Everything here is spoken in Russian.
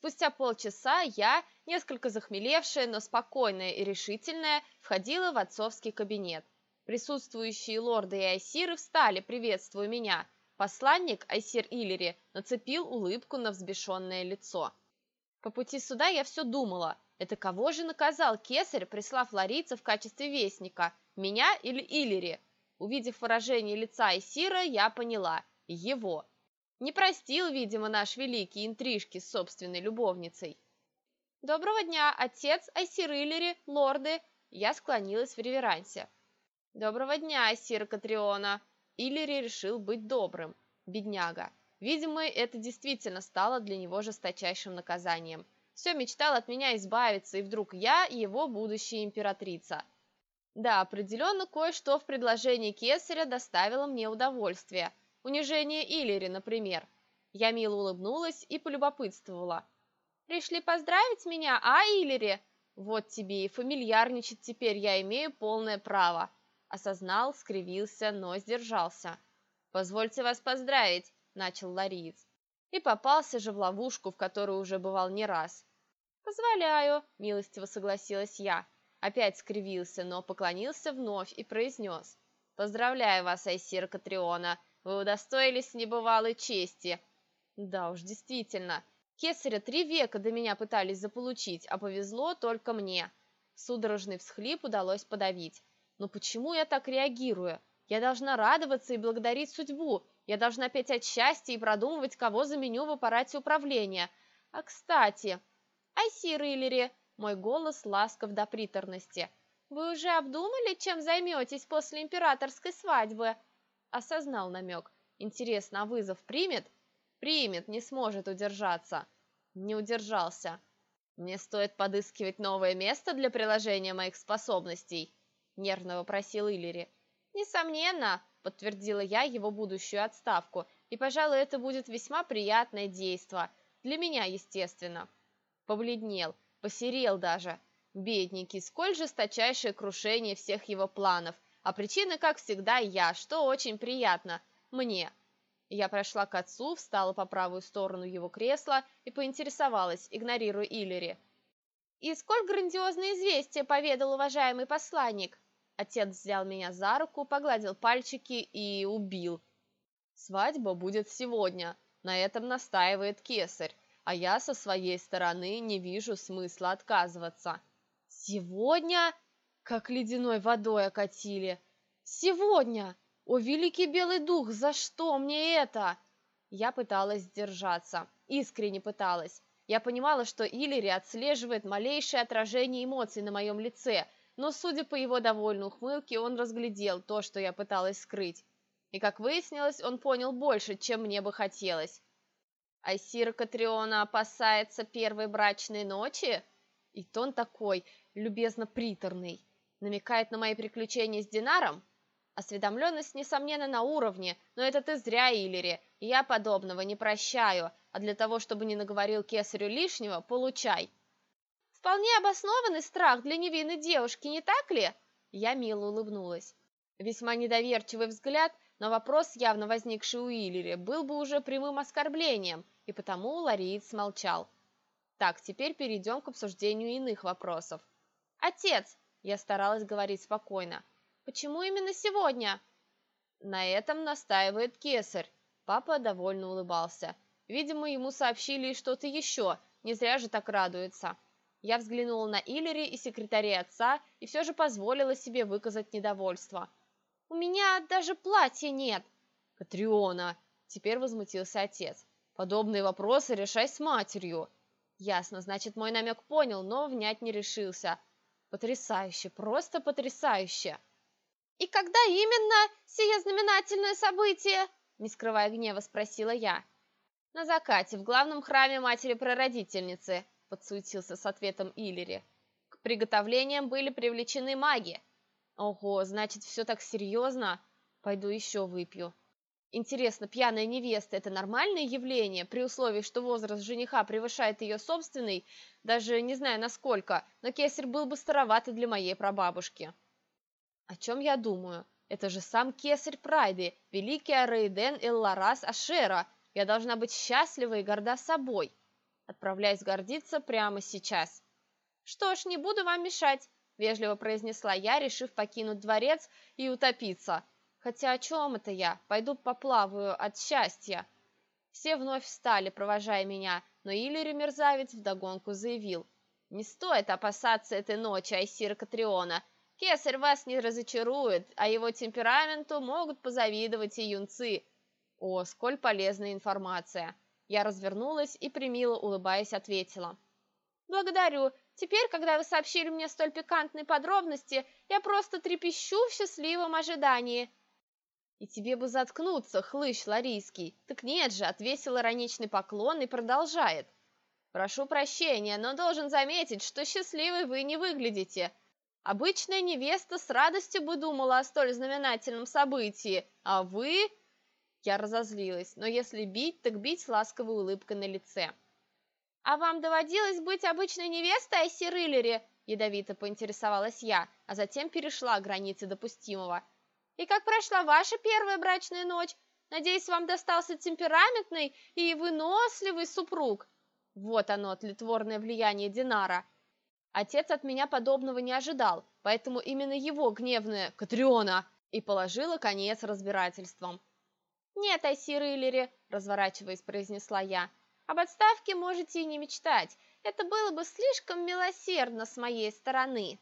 Спустя полчаса я, несколько захмелевшая, но спокойная и решительная, входила в отцовский кабинет. Присутствующие лорды и айсиры встали, приветствуя меня. Посланник, айсир Иллири, нацепил улыбку на взбешенное лицо. По пути сюда я все думала, это кого же наказал кесарь, прислав ларица в качестве вестника, меня или Иллири? Увидев выражение лица айсира, я поняла – его. Не простил, видимо, наш великий интрижки с собственной любовницей. «Доброго дня, отец, Айсирылери, лорды!» Я склонилась в реверансе. «Доброго дня, Айсир Катриона!» Иллири решил быть добрым. Бедняга. Видимо, это действительно стало для него жесточайшим наказанием. Все мечтал от меня избавиться, и вдруг я его будущая императрица. Да, определенно кое-что в предложении Кесаря доставило мне удовольствие – Унижение Иллири, например. Я мило улыбнулась и полюбопытствовала. «Пришли поздравить меня, а, Иллири?» «Вот тебе и фамильярничать теперь я имею полное право». Осознал, скривился, но сдержался. «Позвольте вас поздравить», — начал Лариец. И попался же в ловушку, в которую уже бывал не раз. «Позволяю», — милостиво согласилась я. Опять скривился, но поклонился вновь и произнес. «Поздравляю вас, Айсир Катриона. Вы удостоились небывалой чести. Да уж, действительно. Кесаря три века до меня пытались заполучить, а повезло только мне. Судорожный всхлип удалось подавить. Но почему я так реагирую? Я должна радоваться и благодарить судьбу. Я должна петь от счастья и продумывать, кого заменю в аппарате управления. А кстати... Айсир Иллери, мой голос ласков до приторности. Вы уже обдумали, чем займетесь после императорской свадьбы? Осознал намек. Интересно, а вызов примет? Примет, не сможет удержаться. Не удержался. Мне стоит подыскивать новое место для приложения моих способностей, нервно вопросил Иллири. Несомненно, подтвердила я его будущую отставку, и, пожалуй, это будет весьма приятное действо. Для меня, естественно. Побледнел, посерел даже. Бедненький, сколь жесточайшее крушение всех его планов – а причина, как всегда, я, что очень приятно мне. Я прошла к отцу, встала по правую сторону его кресла и поинтересовалась, игнорируя Иллери. «И сколь грандиозное известие поведал уважаемый посланник?» Отец взял меня за руку, погладил пальчики и убил. «Свадьба будет сегодня, на этом настаивает кесарь, а я со своей стороны не вижу смысла отказываться». «Сегодня?» Как ледяной водой окатили. Сегодня! О, великий белый дух, за что мне это? Я пыталась сдержаться, искренне пыталась. Я понимала, что Иллири отслеживает малейшее отражение эмоций на моем лице, но, судя по его довольной ухмылке, он разглядел то, что я пыталась скрыть. И, как выяснилось, он понял больше, чем мне бы хотелось. Айсира Катриона опасается первой брачной ночи? И тон такой, любезно приторный намекает на мои приключения с Динаром? Осведомленность, несомненно, на уровне, но это ты зря, Иллири, я подобного не прощаю, а для того, чтобы не наговорил кесарю лишнего, получай. Вполне обоснованный страх для невинной девушки, не так ли? Я мило улыбнулась. Весьма недоверчивый взгляд, но вопрос, явно возникший у Иллири, был бы уже прямым оскорблением, и потому Лариец смолчал. Так, теперь перейдем к обсуждению иных вопросов. «Отец, я старалась говорить спокойно. «Почему именно сегодня?» На этом настаивает кесарь. Папа довольно улыбался. Видимо, ему сообщили что-то еще, не зря же так радуется. Я взглянула на Иллери и секретарей отца и все же позволила себе выказать недовольство. «У меня даже платья нет!» «Катриона!» – теперь возмутился отец. «Подобные вопросы решай с матерью!» «Ясно, значит, мой намек понял, но внять не решился. Потрясающе, просто потрясающе. И когда именно сие знаменательное событие? Не скрывая гнева, спросила я. На закате, в главном храме матери-прародительницы, подсуетился с ответом Иллири. К приготовлениям были привлечены маги. Ого, значит, все так серьезно? Пойду еще выпью. Интересно, пьяная невеста – это нормальное явление, при условии, что возраст жениха превышает ее собственный, даже не знаю насколько, но кесарь был бы староватый для моей прабабушки. О чем я думаю? Это же сам кесарь Прайды, великий Арейден Элларас Ашера. Я должна быть счастлива и горда собой. отправляясь гордиться прямо сейчас. «Что ж, не буду вам мешать», — вежливо произнесла я, решив покинуть дворец и утопиться. Хотя о чем это я? Пойду поплаваю от счастья. Все вновь встали, провожая меня, но Иллири мерзавец вдогонку заявил. «Не стоит опасаться этой ночи, Айсира Катриона. Кесарь вас не разочарует, а его темпераменту могут позавидовать и юнцы. О, сколь полезная информация!» Я развернулась и примило, улыбаясь, ответила. «Благодарю. Теперь, когда вы сообщили мне столь пикантные подробности, я просто трепещу в счастливом ожидании». «И тебе бы заткнуться, хлыщ ларийский!» «Так нет же!» — отвесил ироничный поклон и продолжает. «Прошу прощения, но должен заметить, что счастливой вы не выглядите. Обычная невеста с радостью бы думала о столь знаменательном событии, а вы...» Я разозлилась, но если бить, так бить с ласковой улыбкой на лице. «А вам доводилось быть обычной невестой, Айси Риллери?» Ядовито поинтересовалась я, а затем перешла границы допустимого. «И как прошла ваша первая брачная ночь? Надеюсь, вам достался темпераментный и выносливый супруг?» Вот оно, тлетворное влияние Динара. Отец от меня подобного не ожидал, поэтому именно его гневная «Катриона» и положила конец разбирательствам. «Нет, Айси Риллери», — разворачиваясь, произнесла я, — «об отставке можете и не мечтать. Это было бы слишком милосердно с моей стороны».